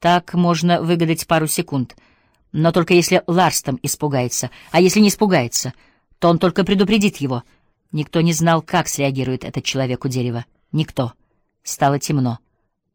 Так можно выгадать пару секунд. Но только если Ларстом испугается. А если не испугается, то он только предупредит его. Никто не знал, как среагирует этот человек у дерева. Никто. Стало темно.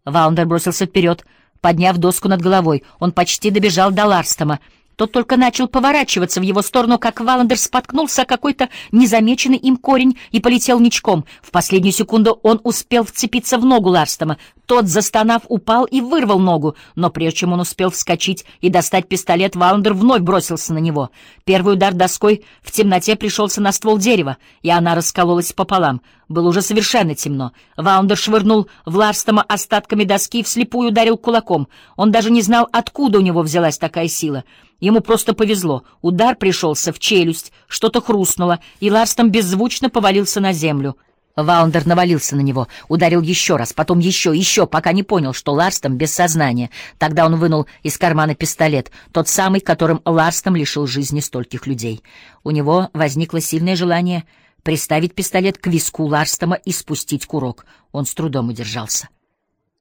Ваундер бросился вперед, подняв доску над головой. Он почти добежал до Ларстома. Тот только начал поворачиваться в его сторону, как Валандер споткнулся о какой-то незамеченный им корень и полетел ничком. В последнюю секунду он успел вцепиться в ногу Ларстома. Тот, застонав, упал и вырвал ногу, но прежде чем он успел вскочить и достать пистолет, Валандер вновь бросился на него. Первый удар доской в темноте пришелся на ствол дерева, и она раскололась пополам. Было уже совершенно темно. Ваундер швырнул в Ларстома остатками доски и вслепую ударил кулаком. Он даже не знал, откуда у него взялась такая сила. Ему просто повезло. Удар пришелся в челюсть, что-то хрустнуло, и Ларстом беззвучно повалился на землю. Ваундер навалился на него, ударил еще раз, потом еще, еще, пока не понял, что Ларстом без сознания. Тогда он вынул из кармана пистолет, тот самый, которым Ларстом лишил жизни стольких людей. У него возникло сильное желание приставить пистолет к виску Ларстома и спустить курок. Он с трудом удержался.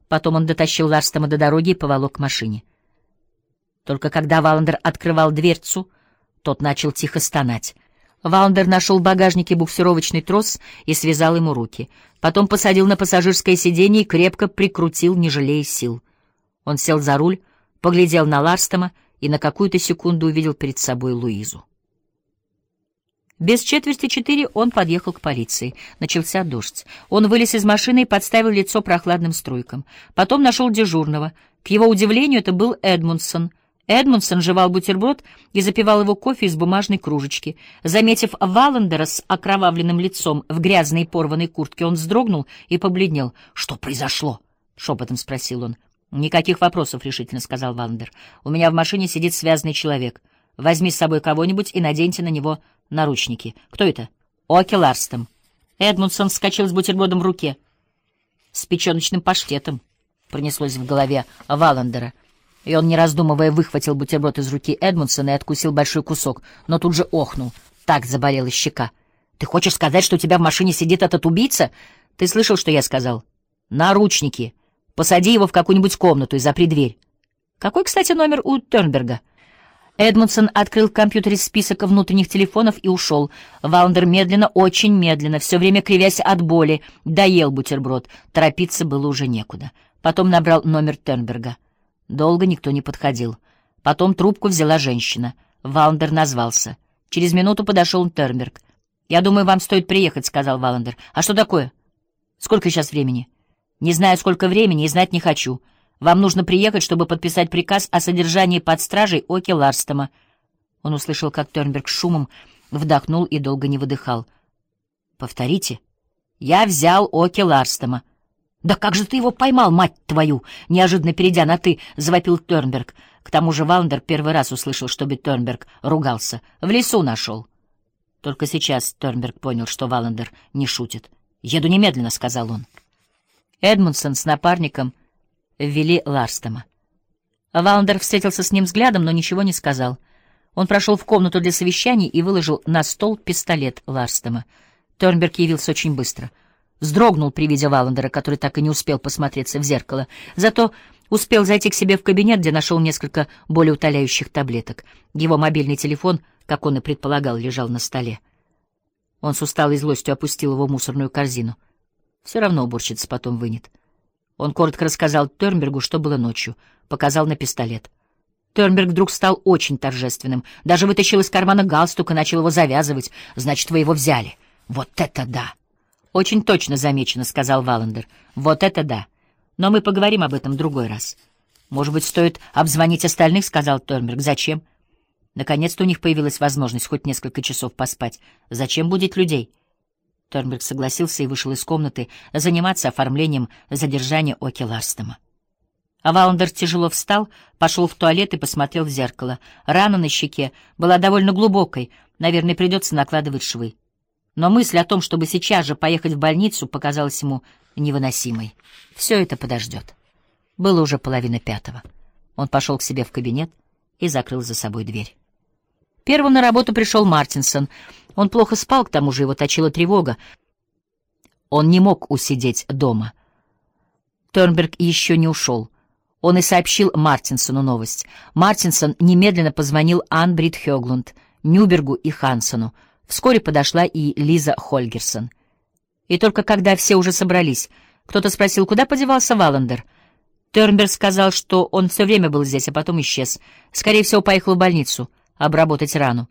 Потом он дотащил Ларстома до дороги и поволок к машине. Только когда Валандер открывал дверцу, тот начал тихо стонать. Валандер нашел в багажнике буксировочный трос и связал ему руки. Потом посадил на пассажирское сиденье и крепко прикрутил, не жалея сил. Он сел за руль, поглядел на Ларстома и на какую-то секунду увидел перед собой Луизу. Без четверти четыре он подъехал к полиции. Начался дождь. Он вылез из машины и подставил лицо прохладным струйкам. Потом нашел дежурного. К его удивлению, это был Эдмундсон — Эдмундсон жевал бутерброд и запивал его кофе из бумажной кружечки. Заметив Валандера с окровавленным лицом в грязной порванной куртке, он вздрогнул и побледнел. «Что произошло?» — шепотом спросил он. «Никаких вопросов», — решительно сказал Валандер. «У меня в машине сидит связанный человек. Возьми с собой кого-нибудь и наденьте на него наручники. Кто это?» «Оки Ларстом». Эдмундсон вскочил с бутербродом в руке. «С печеночным паштетом», — пронеслось в голове Валандера. И он, не раздумывая, выхватил бутерброд из руки Эдмундсона и откусил большой кусок, но тут же охнул. Так заболела щека. «Ты хочешь сказать, что у тебя в машине сидит этот убийца? Ты слышал, что я сказал? Наручники. Посади его в какую-нибудь комнату и запри дверь». «Какой, кстати, номер у Тернберга?» Эдмундсон открыл в компьютере список внутренних телефонов и ушел. Валандер медленно, очень медленно, все время кривясь от боли, доел бутерброд. Торопиться было уже некуда. Потом набрал номер Тернберга. Долго никто не подходил. Потом трубку взяла женщина. Валандер назвался. Через минуту подошел Тернберг. «Я думаю, вам стоит приехать», — сказал Валандер. «А что такое? Сколько сейчас времени?» «Не знаю, сколько времени, и знать не хочу. Вам нужно приехать, чтобы подписать приказ о содержании под стражей Оки Ларстома». Он услышал, как Тернберг шумом вдохнул и долго не выдыхал. «Повторите. Я взял Оки Ларстома». «Да как же ты его поймал, мать твою!» Неожиданно перейдя на «ты», завопил Тернберг. К тому же Валандер первый раз услышал, чтобы Тернберг ругался. В лесу нашел. Только сейчас Тернберг понял, что Валандер не шутит. «Еду немедленно», — сказал он. Эдмундсон с напарником ввели Ларстома. Валандер встретился с ним взглядом, но ничего не сказал. Он прошел в комнату для совещаний и выложил на стол пистолет Ларстома. Тернберг явился очень быстро — вздрогнул при виде Валандера, который так и не успел посмотреться в зеркало. Зато успел зайти к себе в кабинет, где нашел несколько более утоляющих таблеток. Его мобильный телефон, как он и предполагал, лежал на столе. Он с усталой злостью опустил его в мусорную корзину. Все равно уборщица потом вынет. Он коротко рассказал Тернбергу, что было ночью, показал на пистолет. Тернберг вдруг стал очень торжественным, даже вытащил из кармана галстук и начал его завязывать. «Значит, вы его взяли. Вот это да!» «Очень точно замечено», — сказал Валандер. «Вот это да. Но мы поговорим об этом другой раз». «Может быть, стоит обзвонить остальных?» — сказал Торнберг. «Зачем?» Наконец-то у них появилась возможность хоть несколько часов поспать. «Зачем будет людей?» Торнберг согласился и вышел из комнаты заниматься оформлением задержания Оки Ларстома. А Валандер тяжело встал, пошел в туалет и посмотрел в зеркало. Рана на щеке была довольно глубокой, наверное, придется накладывать швы. Но мысль о том, чтобы сейчас же поехать в больницу, показалась ему невыносимой. Все это подождет. Было уже половина пятого. Он пошел к себе в кабинет и закрыл за собой дверь. Первым на работу пришел Мартинсон. Он плохо спал, к тому же его точила тревога. Он не мог усидеть дома. Тернберг еще не ушел. Он и сообщил Мартинсону новость. Мартинсон немедленно позвонил Анбрид Хёглунд, Нюбергу и Хансону. Вскоре подошла и Лиза Хольгерсон. И только когда все уже собрались, кто-то спросил, куда подевался Валандер. Тернберг сказал, что он все время был здесь, а потом исчез. Скорее всего, поехал в больницу обработать рану.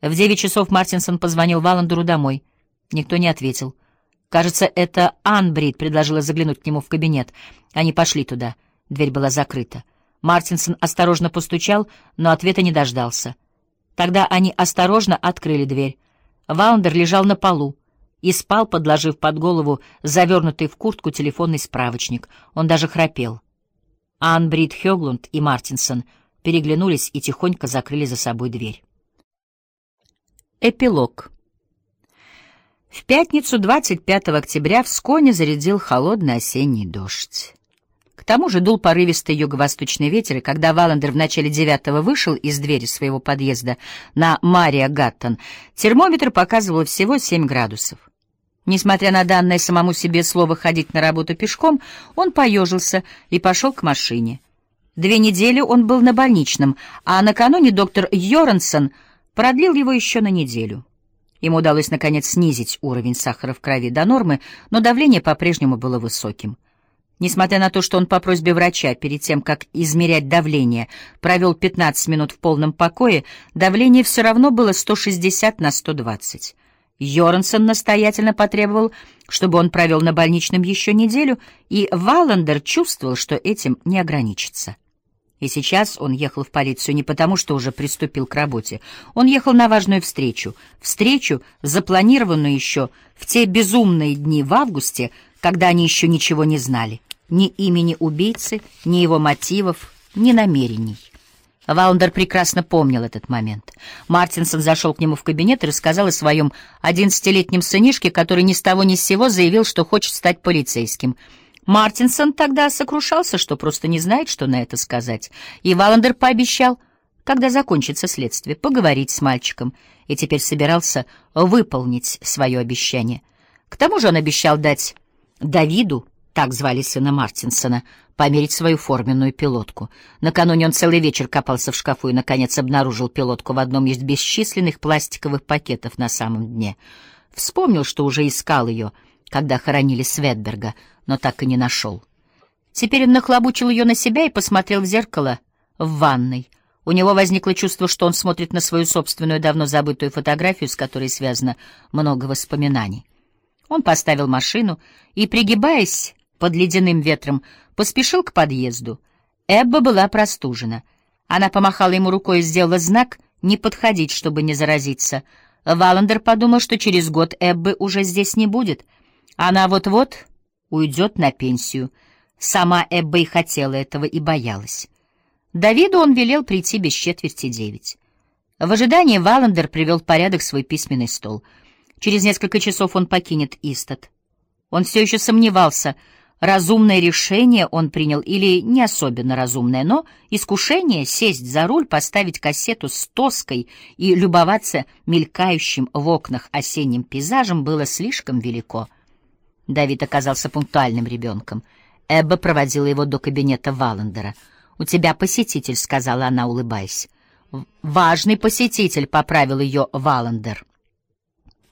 В девять часов Мартинсон позвонил Валандеру домой. Никто не ответил. Кажется, это Анбрид предложила заглянуть к нему в кабинет. Они пошли туда. Дверь была закрыта. Мартинсон осторожно постучал, но ответа не дождался. Тогда они осторожно открыли дверь. Валандер лежал на полу и спал, подложив под голову завернутый в куртку телефонный справочник. Он даже храпел. Анбрид Хёглунд и Мартинсон переглянулись и тихонько закрыли за собой дверь. Эпилог. В пятницу 25 октября в Сконе зарядил холодный осенний дождь. Тому же дул порывистый юго-восточный ветер, и когда Валандер в начале девятого вышел из двери своего подъезда на Мария Гаттон, термометр показывал всего 7 градусов. Несмотря на данное самому себе слово ходить на работу пешком, он поежился и пошел к машине. Две недели он был на больничном, а накануне доктор Йорансон продлил его еще на неделю. Ему удалось, наконец, снизить уровень сахара в крови до нормы, но давление по-прежнему было высоким. Несмотря на то, что он по просьбе врача перед тем, как измерять давление, провел 15 минут в полном покое, давление все равно было 160 на 120. Йорансон настоятельно потребовал, чтобы он провел на больничном еще неделю, и Валандер чувствовал, что этим не ограничится. И сейчас он ехал в полицию не потому, что уже приступил к работе. Он ехал на важную встречу. Встречу, запланированную еще в те безумные дни в августе, когда они еще ничего не знали ни имени убийцы, ни его мотивов, ни намерений. Ваундер прекрасно помнил этот момент. Мартинсон зашел к нему в кабинет и рассказал о своем одиннадцатилетнем сынишке, который ни с того ни с сего заявил, что хочет стать полицейским. Мартинсон тогда сокрушался, что просто не знает, что на это сказать. И Валандер пообещал, когда закончится следствие, поговорить с мальчиком, и теперь собирался выполнить свое обещание. К тому же он обещал дать Давиду так звали сына Мартинсона, померить свою форменную пилотку. Накануне он целый вечер копался в шкафу и, наконец, обнаружил пилотку в одном из бесчисленных пластиковых пакетов на самом дне. Вспомнил, что уже искал ее, когда хоронили Светберга, но так и не нашел. Теперь он нахлобучил ее на себя и посмотрел в зеркало в ванной. У него возникло чувство, что он смотрит на свою собственную давно забытую фотографию, с которой связано много воспоминаний. Он поставил машину и, пригибаясь, под ледяным ветром, поспешил к подъезду. Эбба была простужена. Она помахала ему рукой и сделала знак не подходить, чтобы не заразиться. Валандер подумал, что через год Эббы уже здесь не будет. Она вот-вот уйдет на пенсию. Сама Эбба и хотела этого, и боялась. Давиду он велел прийти без четверти девять. В ожидании Валандер привел в порядок свой письменный стол. Через несколько часов он покинет Истат. Он все еще сомневался — Разумное решение он принял или не особенно разумное, но искушение сесть за руль, поставить кассету с тоской и любоваться мелькающим в окнах осенним пейзажем было слишком велико. Давид оказался пунктуальным ребенком. Эбба проводила его до кабинета Валандера. «У тебя посетитель», — сказала она, улыбаясь. «Важный посетитель», — поправил ее Валандер.